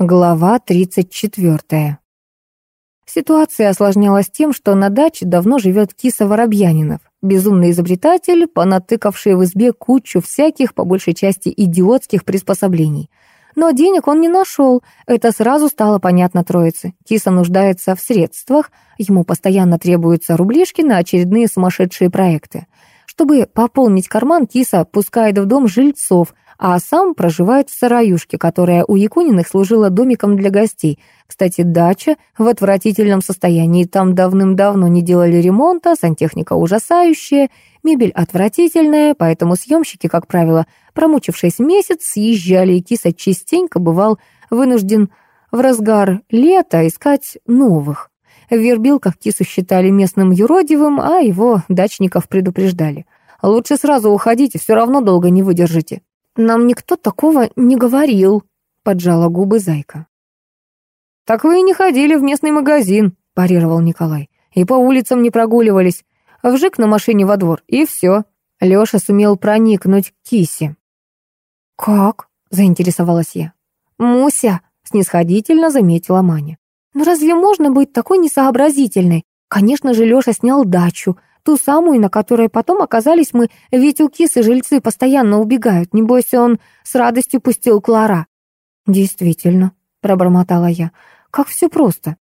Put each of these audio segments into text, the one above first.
Глава 34. Ситуация осложнялась тем, что на даче давно живет киса Воробьянинов, безумный изобретатель, понатыкавший в избе кучу всяких, по большей части идиотских приспособлений. Но денег он не нашел, это сразу стало понятно троице. Киса нуждается в средствах, ему постоянно требуются рублишки на очередные сумасшедшие проекты. Чтобы пополнить карман, киса пускает в дом жильцов – а сам проживает в сараюшке, которая у Якуниных служила домиком для гостей. Кстати, дача в отвратительном состоянии, там давным-давно не делали ремонта, сантехника ужасающая, мебель отвратительная, поэтому съемщики, как правило, промучившись месяц, съезжали, и киса частенько бывал вынужден в разгар лета искать новых. В Вербилках кису считали местным юродивым, а его дачников предупреждали. «Лучше сразу уходите, все равно долго не выдержите». «Нам никто такого не говорил», — поджала губы зайка. «Так вы и не ходили в местный магазин», — парировал Николай. «И по улицам не прогуливались. Вжик на машине во двор, и все». Лёша сумел проникнуть к кисе. «Как?» — заинтересовалась я. «Муся», — снисходительно заметила Маня. «Ну разве можно быть такой несообразительной? Конечно же, Лёша снял дачу, Ту самую, на которой потом оказались мы, ведь у кисы жильцы постоянно убегают. Небось, он с радостью пустил Клара. «Действительно», — пробормотала я, — «как все просто».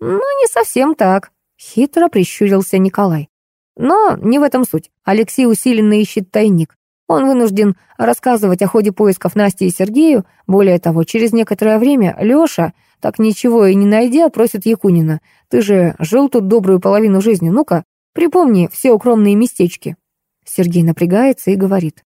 «Ну, не совсем так», — хитро прищурился Николай. «Но не в этом суть. Алексей усиленно ищет тайник. Он вынужден рассказывать о ходе поисков Насти и Сергею. Более того, через некоторое время Лёша, так ничего и не найдя, просит Якунина. «Ты же жил тут добрую половину жизни, ну-ка, Припомни все укромные местечки». Сергей напрягается и говорит.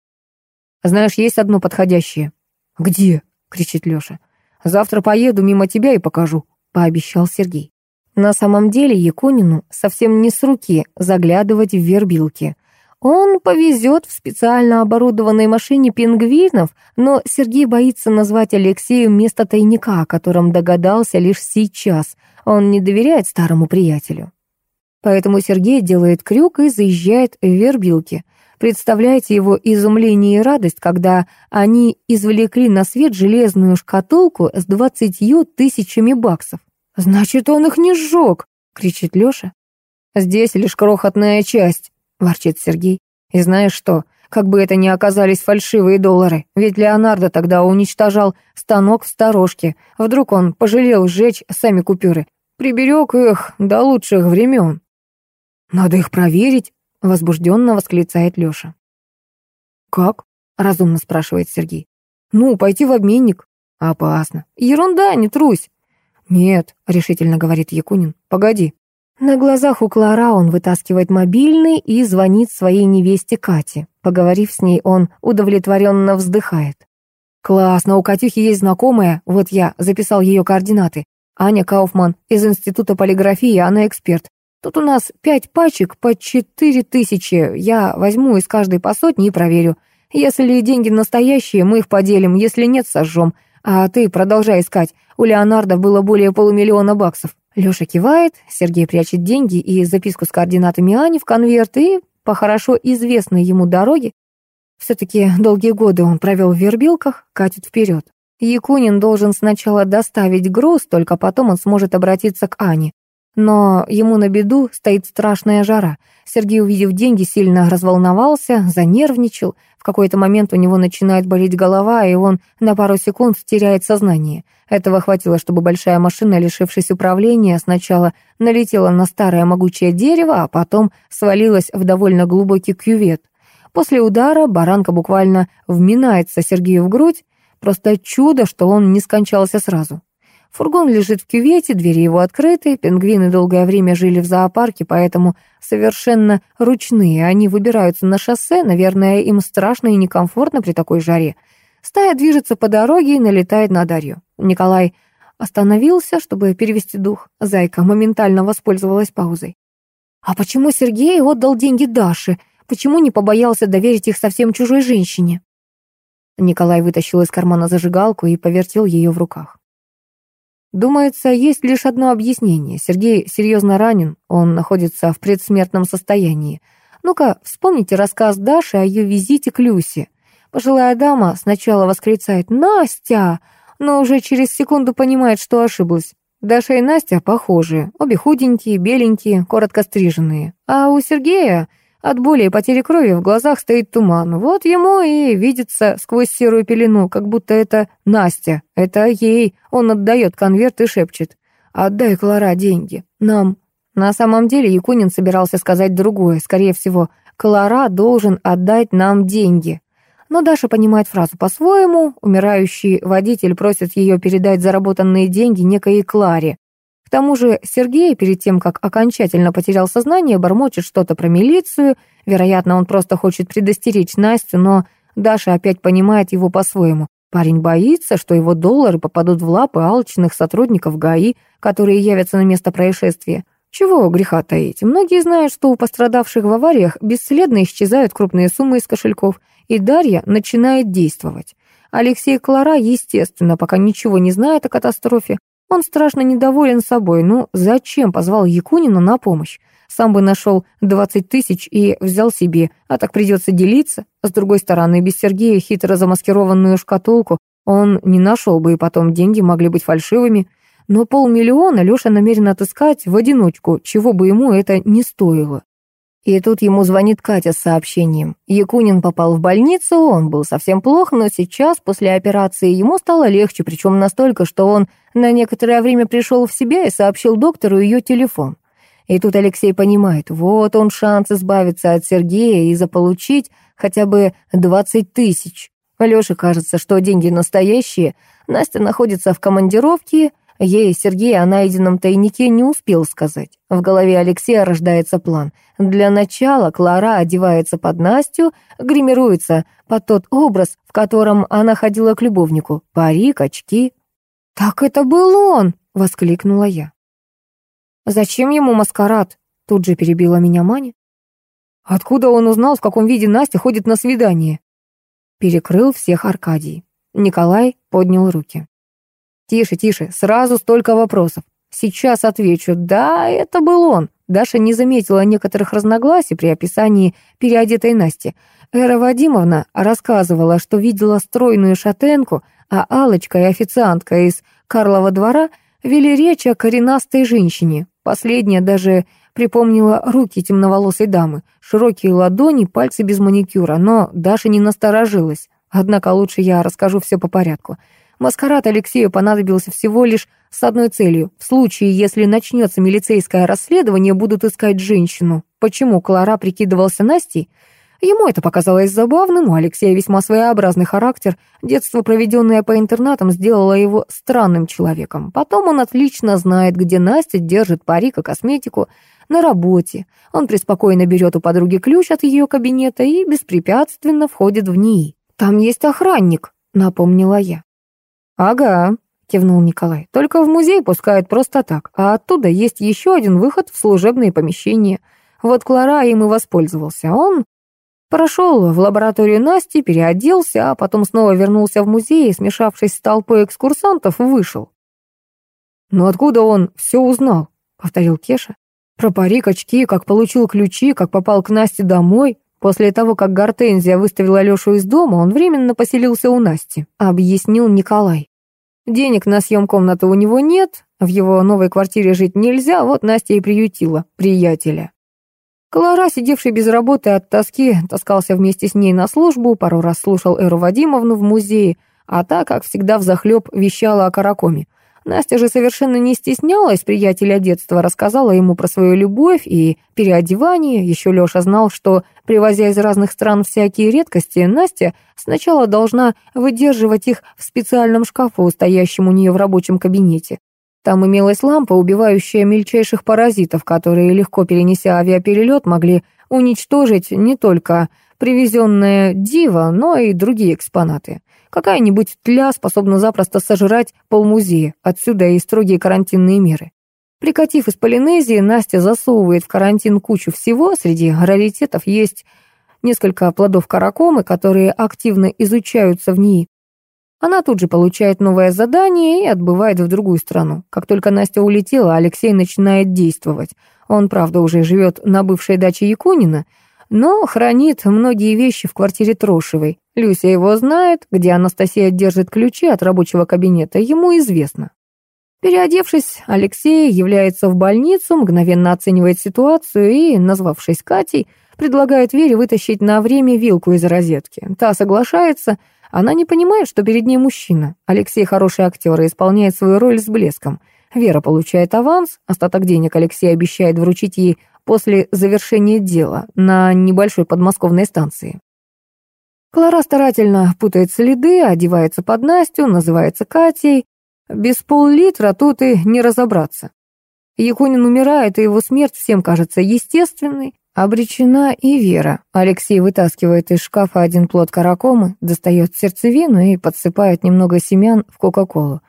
«Знаешь, есть одно подходящее». «Где?» — кричит Лёша. «Завтра поеду мимо тебя и покажу», — пообещал Сергей. На самом деле Якунину совсем не с руки заглядывать в вербилки. Он повезет в специально оборудованной машине пингвинов, но Сергей боится назвать Алексею место тайника, о котором догадался лишь сейчас. Он не доверяет старому приятелю. Поэтому Сергей делает крюк и заезжает в Вербилки. Представляете его изумление и радость, когда они извлекли на свет железную шкатулку с двадцатью тысячами баксов. «Значит, он их не сжег!» — кричит Лёша. «Здесь лишь крохотная часть», — ворчит Сергей. «И знаешь что, как бы это ни оказались фальшивые доллары, ведь Леонардо тогда уничтожал станок в сторожке. Вдруг он пожалел сжечь сами купюры, приберег их до лучших времен». «Надо их проверить», — возбужденно восклицает Лёша. «Как?» — разумно спрашивает Сергей. «Ну, пойти в обменник». «Опасно». «Ерунда, не трусь». «Нет», — решительно говорит Якунин. «Погоди». На глазах у Клара он вытаскивает мобильный и звонит своей невесте Кате. Поговорив с ней, он удовлетворенно вздыхает. «Классно, у Катюхи есть знакомая, вот я записал ее координаты. Аня Кауфман из Института полиграфии, она эксперт. Тут у нас пять пачек по четыре тысячи. Я возьму из каждой по сотне и проверю. Если деньги настоящие, мы их поделим, если нет, сожжем. А ты продолжай искать. У Леонардо было более полумиллиона баксов. Лёша кивает, Сергей прячет деньги и записку с координатами Ани в конверт и по хорошо известной ему дороге. Все-таки долгие годы он провел в вербилках, катит вперед. Якунин должен сначала доставить груз, только потом он сможет обратиться к Ане. Но ему на беду стоит страшная жара. Сергей, увидев деньги, сильно разволновался, занервничал. В какой-то момент у него начинает болеть голова, и он на пару секунд теряет сознание. Этого хватило, чтобы большая машина, лишившись управления, сначала налетела на старое могучее дерево, а потом свалилась в довольно глубокий кювет. После удара баранка буквально вминается Сергею в грудь. Просто чудо, что он не скончался сразу. Фургон лежит в кювете, двери его открыты, пингвины долгое время жили в зоопарке, поэтому совершенно ручные. Они выбираются на шоссе, наверное, им страшно и некомфортно при такой жаре. Стая движется по дороге и налетает на Дарью. Николай остановился, чтобы перевести дух. Зайка моментально воспользовалась паузой. «А почему Сергей отдал деньги Даше? Почему не побоялся доверить их совсем чужой женщине?» Николай вытащил из кармана зажигалку и повертел ее в руках. Думается, есть лишь одно объяснение. Сергей серьезно ранен, он находится в предсмертном состоянии. Ну-ка, вспомните рассказ Даши о ее визите к Люсе. Пожилая дама сначала восклицает «Настя! но уже через секунду понимает, что ошиблась. Даша и Настя похожи, обе худенькие, беленькие, коротко стриженные. А у Сергея от боли и потери крови в глазах стоит туман. Вот ему и видится сквозь серую пелену, как будто это Настя. Это ей. Он отдает конверт и шепчет. «Отдай, Клара, деньги. Нам». На самом деле Якунин собирался сказать другое. Скорее всего, Клара должен отдать нам деньги. Но Даша понимает фразу по-своему. Умирающий водитель просит ее передать заработанные деньги некой Кларе. К тому же Сергей, перед тем, как окончательно потерял сознание, бормочет что-то про милицию. Вероятно, он просто хочет предостеречь Настю, но Даша опять понимает его по-своему. Парень боится, что его доллары попадут в лапы алчных сотрудников ГАИ, которые явятся на место происшествия. Чего греха таить? Многие знают, что у пострадавших в авариях бесследно исчезают крупные суммы из кошельков, и Дарья начинает действовать. Алексей Клара, естественно, пока ничего не знает о катастрофе, он страшно недоволен собой. Ну, зачем позвал Якунина на помощь? Сам бы нашел 20 тысяч и взял себе, а так придется делиться. С другой стороны, без Сергея хитро замаскированную шкатулку он не нашел бы, и потом деньги могли быть фальшивыми. Но полмиллиона Леша намерен отыскать в одиночку, чего бы ему это не стоило. И тут ему звонит Катя с сообщением. Якунин попал в больницу, он был совсем плох, но сейчас, после операции, ему стало легче, причем настолько, что он на некоторое время пришел в себя и сообщил доктору ее телефон. И тут Алексей понимает, вот он шанс избавиться от Сергея и заполучить хотя бы 20 тысяч. Алёше кажется, что деньги настоящие. Настя находится в командировке, Ей Сергей о найденном тайнике не успел сказать. В голове Алексея рождается план. Для начала Клара одевается под Настю, гримируется под тот образ, в котором она ходила к любовнику. Парик, очки. «Так это был он!» — воскликнула я. «Зачем ему маскарад?» — тут же перебила меня Маня. «Откуда он узнал, в каком виде Настя ходит на свидание?» Перекрыл всех Аркадий. Николай поднял руки. «Тише, тише, сразу столько вопросов. Сейчас отвечу. Да, это был он». Даша не заметила некоторых разногласий при описании переодетой Насти. Эра Вадимовна рассказывала, что видела стройную шатенку, а Алочка и официантка из Карлова двора вели речь о коренастой женщине. Последняя даже припомнила руки темноволосой дамы, широкие ладони, пальцы без маникюра, но Даша не насторожилась. Однако лучше я расскажу все по порядку. Маскарад Алексею понадобился всего лишь с одной целью. В случае, если начнется милицейское расследование, будут искать женщину. Почему Клара прикидывался Настей? Ему это показалось забавным, у Алексея весьма своеобразный характер. Детство, проведенное по интернатам, сделало его странным человеком. Потом он отлично знает, где Настя держит парик и косметику. На работе. Он преспокойно берет у подруги ключ от ее кабинета и беспрепятственно входит в ней. «Там есть охранник», — напомнила я. «Ага», — кивнул Николай. «Только в музей пускают просто так, а оттуда есть еще один выход в служебные помещения. Вот Клара им и воспользовался. Он прошел в лабораторию Насти, переоделся, а потом снова вернулся в музей и, смешавшись с толпой экскурсантов, вышел». «Но откуда он все узнал?» — повторил Кеша. «Про парик, очки, как получил ключи, как попал к Насте домой». После того, как Гортензия выставила Лешу из дома, он временно поселился у Насти, объяснил Николай. Денег на съем комнаты у него нет, в его новой квартире жить нельзя, вот Настя и приютила приятеля. Клара, сидевший без работы от тоски, таскался вместе с ней на службу, пару раз слушал Эру Вадимовну в музее, а та, как всегда, взахлеб вещала о каракоме. Настя же совершенно не стеснялась приятеля детства, рассказала ему про свою любовь и переодевание. Еще Леша знал, что, привозя из разных стран всякие редкости, Настя сначала должна выдерживать их в специальном шкафу, стоящем у нее в рабочем кабинете. Там имелась лампа, убивающая мельчайших паразитов, которые, легко перенеся авиаперелет, могли уничтожить не только привезенное диво, но и другие экспонаты. Какая-нибудь тля способна запросто сожрать полмузея, отсюда и строгие карантинные меры. Прикатив из Полинезии, Настя засовывает в карантин кучу всего, среди раритетов есть несколько плодов каракомы, которые активно изучаются в ней. Она тут же получает новое задание и отбывает в другую страну. Как только Настя улетела, Алексей начинает действовать. Он, правда, уже живет на бывшей даче Якунина, но хранит многие вещи в квартире Трошевой. Люся его знает, где Анастасия держит ключи от рабочего кабинета, ему известно. Переодевшись, Алексей является в больницу, мгновенно оценивает ситуацию и, назвавшись Катей, предлагает Вере вытащить на время вилку из розетки. Та соглашается, она не понимает, что перед ней мужчина. Алексей хороший актер и исполняет свою роль с блеском. Вера получает аванс, остаток денег Алексей обещает вручить ей после завершения дела на небольшой подмосковной станции. Клара старательно путает следы, одевается под Настю, называется Катей, без пол-литра тут и не разобраться. Якунин умирает, и его смерть всем кажется естественной. Обречена и Вера. Алексей вытаскивает из шкафа один плод каракомы, достает сердцевину и подсыпает немного семян в Кока-Колу.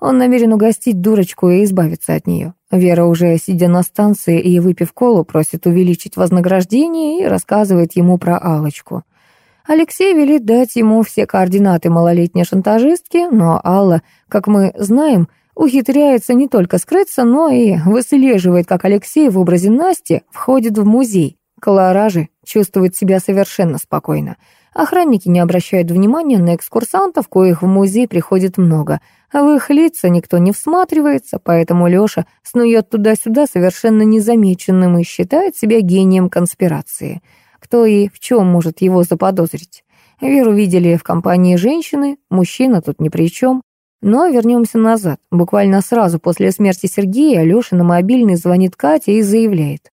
Он намерен угостить дурочку и избавиться от нее. Вера, уже сидя на станции и выпив колу, просит увеличить вознаграждение и рассказывает ему про алочку Алексей велит дать ему все координаты малолетней шантажистки, но Алла, как мы знаем, ухитряется не только скрыться, но и выслеживает, как Алексей в образе Насти входит в музей. Клара же чувствует себя совершенно спокойно. Охранники не обращают внимания на экскурсантов, коих в музей приходит много. А в их лица никто не всматривается, поэтому Лёша снует туда-сюда совершенно незамеченным и считает себя гением конспирации. Кто и в чем может его заподозрить? Веру видели в компании женщины, мужчина тут ни при чем. Но вернемся назад. Буквально сразу после смерти Сергея Леша на мобильный звонит Кате и заявляет.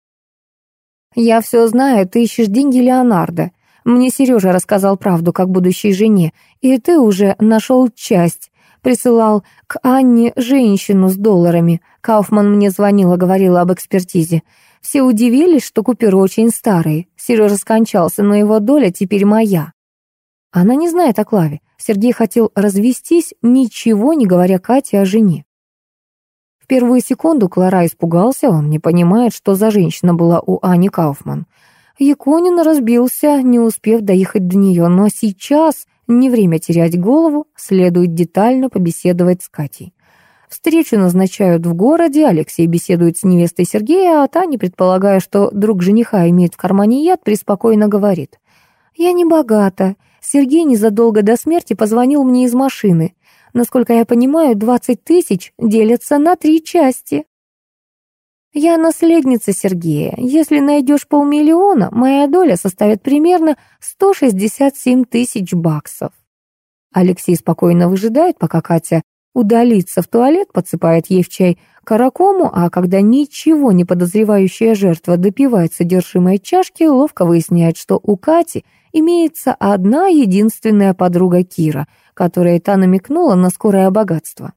«Я все знаю, ты ищешь деньги Леонардо. Мне Сережа рассказал правду, как будущей жене, и ты уже нашел часть. Присылал к Анне женщину с долларами. Кауфман мне звонила, говорила об экспертизе. Все удивились, что купюры очень старые. Сережа скончался, но его доля теперь моя. Она не знает о Клаве. Сергей хотел развестись, ничего не говоря Кате о жене. В первую секунду Клара испугался, он не понимает, что за женщина была у Ани Кауфман. Якунин разбился, не успев доехать до нее, но сейчас не время терять голову, следует детально побеседовать с Катей. Встречу назначают в городе, Алексей беседует с невестой Сергея, а Таня, предполагая, что друг жениха имеет в кармане яд, преспокойно говорит. «Я не богата. Сергей незадолго до смерти позвонил мне из машины. Насколько я понимаю, 20 тысяч делятся на три части». «Я наследница Сергея. Если найдешь полмиллиона, моя доля составит примерно 167 тысяч баксов». Алексей спокойно выжидает, пока Катя удалиться в туалет, подсыпает ей в чай каракому, а когда ничего не подозревающая жертва допивает содержимое чашки, ловко выясняет, что у Кати имеется одна единственная подруга Кира, которая та намекнула на скорое богатство.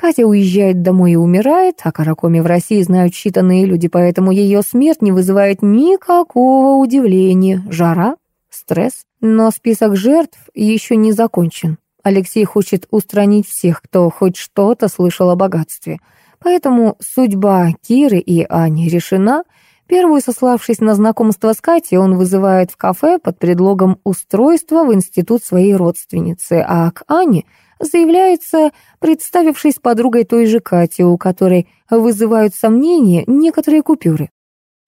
Катя уезжает домой и умирает, о Каракоме в России знают считанные люди, поэтому ее смерть не вызывает никакого удивления. Жара, стресс, но список жертв еще не закончен. Алексей хочет устранить всех, кто хоть что-то слышал о богатстве. Поэтому судьба Киры и Ани решена. Первую, сославшись на знакомство с Катей, он вызывает в кафе под предлогом устройства в институт своей родственницы, а к Ане заявляется, представившись подругой той же Кати, у которой вызывают сомнения некоторые купюры.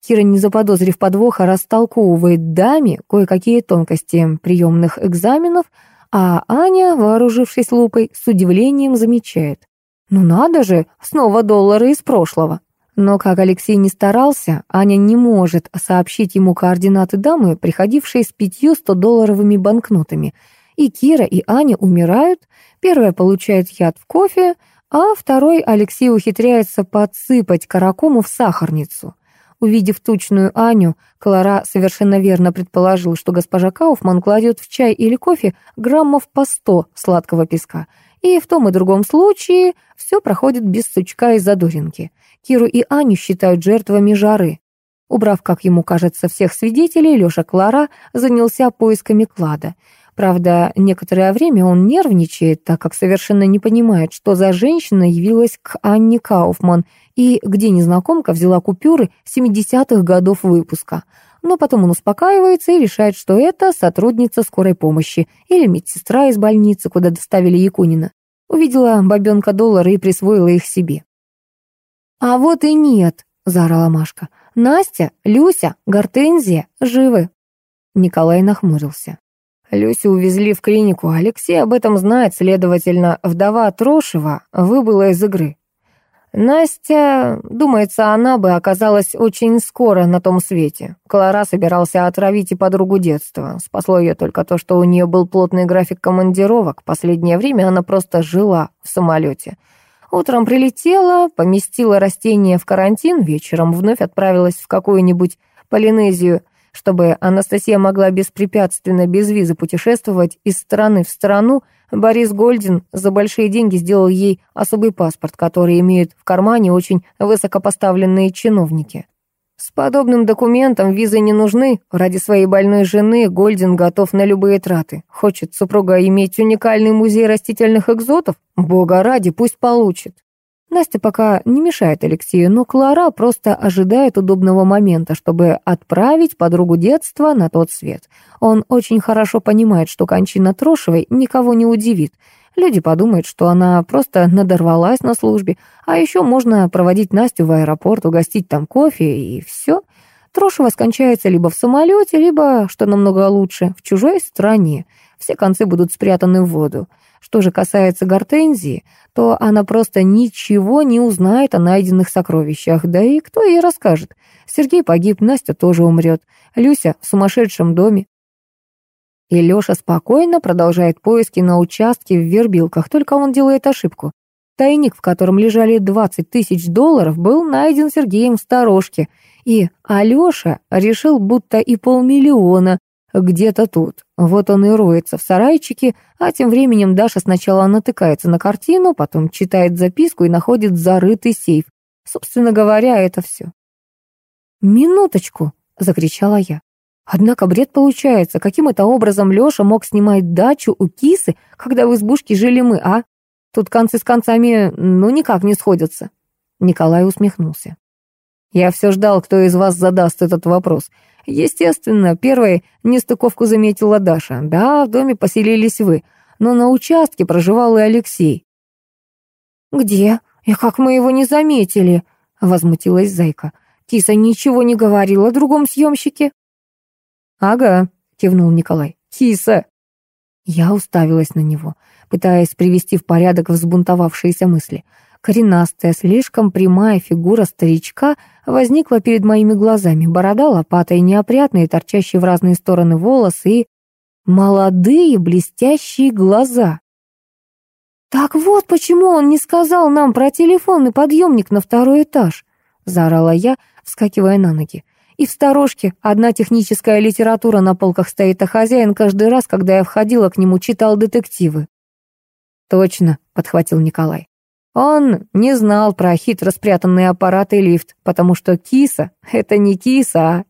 Кира, не заподозрив подвоха, растолковывает даме кое-какие тонкости приемных экзаменов, а Аня, вооружившись лупой, с удивлением замечает. «Ну надо же, снова доллары из прошлого». Но как Алексей не старался, Аня не может сообщить ему координаты дамы, приходившей с пятью 100-долларовыми банкнотами. И Кира, и Аня умирают, первая получает яд в кофе, а второй Алексей ухитряется подсыпать каракому в сахарницу. Увидев тучную Аню, Клара совершенно верно предположил, что госпожа Кауфман кладет в чай или кофе граммов по сто сладкого песка. И в том и другом случае все проходит без сучка и задоринки. Киру и Аню считают жертвами жары. Убрав, как ему кажется, всех свидетелей, Лёша Клара занялся поисками клада — Правда, некоторое время он нервничает, так как совершенно не понимает, что за женщина явилась к Анне Кауфман и где незнакомка взяла купюры 70-х годов выпуска. Но потом он успокаивается и решает, что это сотрудница скорой помощи или медсестра из больницы, куда доставили Якунина. Увидела бабенка доллары и присвоила их себе. «А вот и нет», — заорала Машка. «Настя, Люся, Гортензия живы». Николай нахмурился. Люсю увезли в клинику. Алексей об этом знает, следовательно, вдова Трошева выбыла из игры. Настя, думается, она бы оказалась очень скоро на том свете. Клара собирался отравить и подругу детства. Спасло ее только то, что у нее был плотный график командировок. Последнее время она просто жила в самолете. Утром прилетела, поместила растение в карантин, вечером вновь отправилась в какую-нибудь Полинезию, чтобы Анастасия могла беспрепятственно, без визы путешествовать из страны в страну, Борис Гольдин за большие деньги сделал ей особый паспорт, который имеют в кармане очень высокопоставленные чиновники. С подобным документом визы не нужны. Ради своей больной жены Гольдин готов на любые траты. Хочет супруга иметь уникальный музей растительных экзотов? Бога ради, пусть получит. Настя пока не мешает Алексею, но Клара просто ожидает удобного момента, чтобы отправить подругу детства на тот свет. Он очень хорошо понимает, что кончина Трошевой никого не удивит. Люди подумают, что она просто надорвалась на службе, а еще можно проводить Настю в аэропорт, угостить там кофе и все. Трошева скончается либо в самолете, либо, что намного лучше, в чужой стране. Все концы будут спрятаны в воду. Что же касается Гортензии, то она просто ничего не узнает о найденных сокровищах, да и кто ей расскажет. Сергей погиб, Настя тоже умрет, Люся в сумасшедшем доме. И Лёша спокойно продолжает поиски на участке в Вербилках, только он делает ошибку. Тайник, в котором лежали 20 тысяч долларов, был найден Сергеем в сторожке, и Алёша решил, будто и полмиллиона где-то тут. Вот он и роется в сарайчике, а тем временем Даша сначала натыкается на картину, потом читает записку и находит зарытый сейф. Собственно говоря, это все. «Минуточку!» — закричала я. Однако бред получается. Каким это образом Лёша мог снимать дачу у кисы, когда в избушке жили мы, а? Тут концы с концами ну никак не сходятся. Николай усмехнулся. Я все ждал, кто из вас задаст этот вопрос. Естественно, первой нестыковку заметила Даша. Да, в доме поселились вы, но на участке проживал и Алексей. «Где? И как мы его не заметили?» — возмутилась Зайка. «Киса ничего не говорила о другом съемщике?» «Ага», — кивнул Николай. «Киса!» Я уставилась на него, пытаясь привести в порядок взбунтовавшиеся мысли. Коренастая, слишком прямая фигура старичка возникла перед моими глазами. Борода лопатой, неопрятные, торчащие в разные стороны волосы и молодые блестящие глаза. «Так вот почему он не сказал нам про телефонный подъемник на второй этаж», заорала я, вскакивая на ноги. И в сторожке одна техническая литература на полках стоит, а хозяин каждый раз, когда я входила к нему, читал детективы. «Точно», — подхватил Николай. Он не знал про хитро спрятанные аппараты и лифт, потому что киса — это не киса, а